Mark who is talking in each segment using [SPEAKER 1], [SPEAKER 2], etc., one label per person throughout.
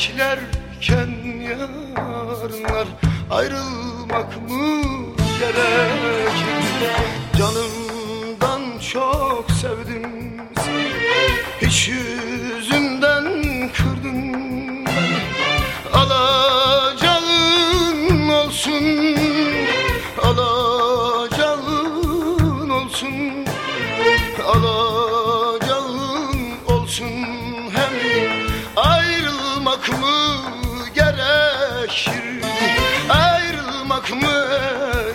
[SPEAKER 1] beklerken yarınlar Ayrılmak mı gerekirdi Canımdan çok sevdim seni. Hiç yüzünden kırdın beni. Alacağın olsun Alacağın olsun. Alacağın gerekir Ayrılmak mı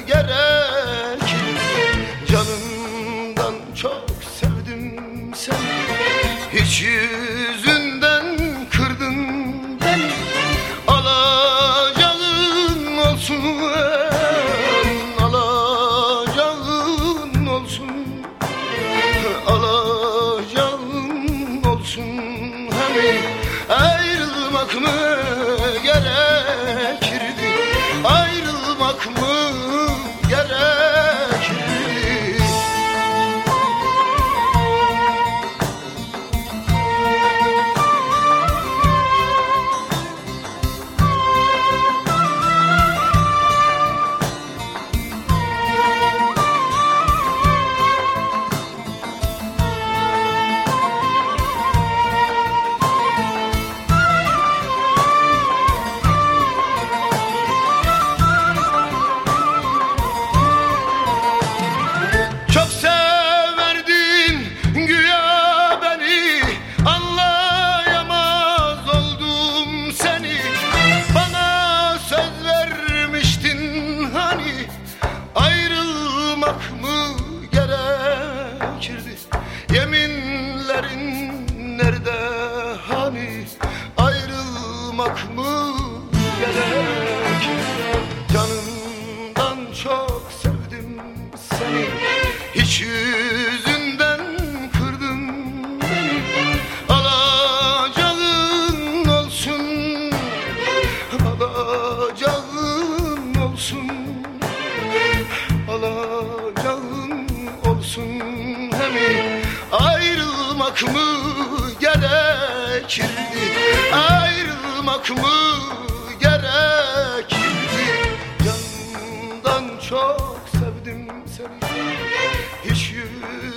[SPEAKER 1] gerekir Canımdan çok sevdim seni. Hiç Ayrılmak Ayrılmak mı gerekirdi Canımdan çok Ayrılmak mı gerekirdi? Ayrılmak mı gerekirdi? Yanından çok sevdim seni. Hiç yüz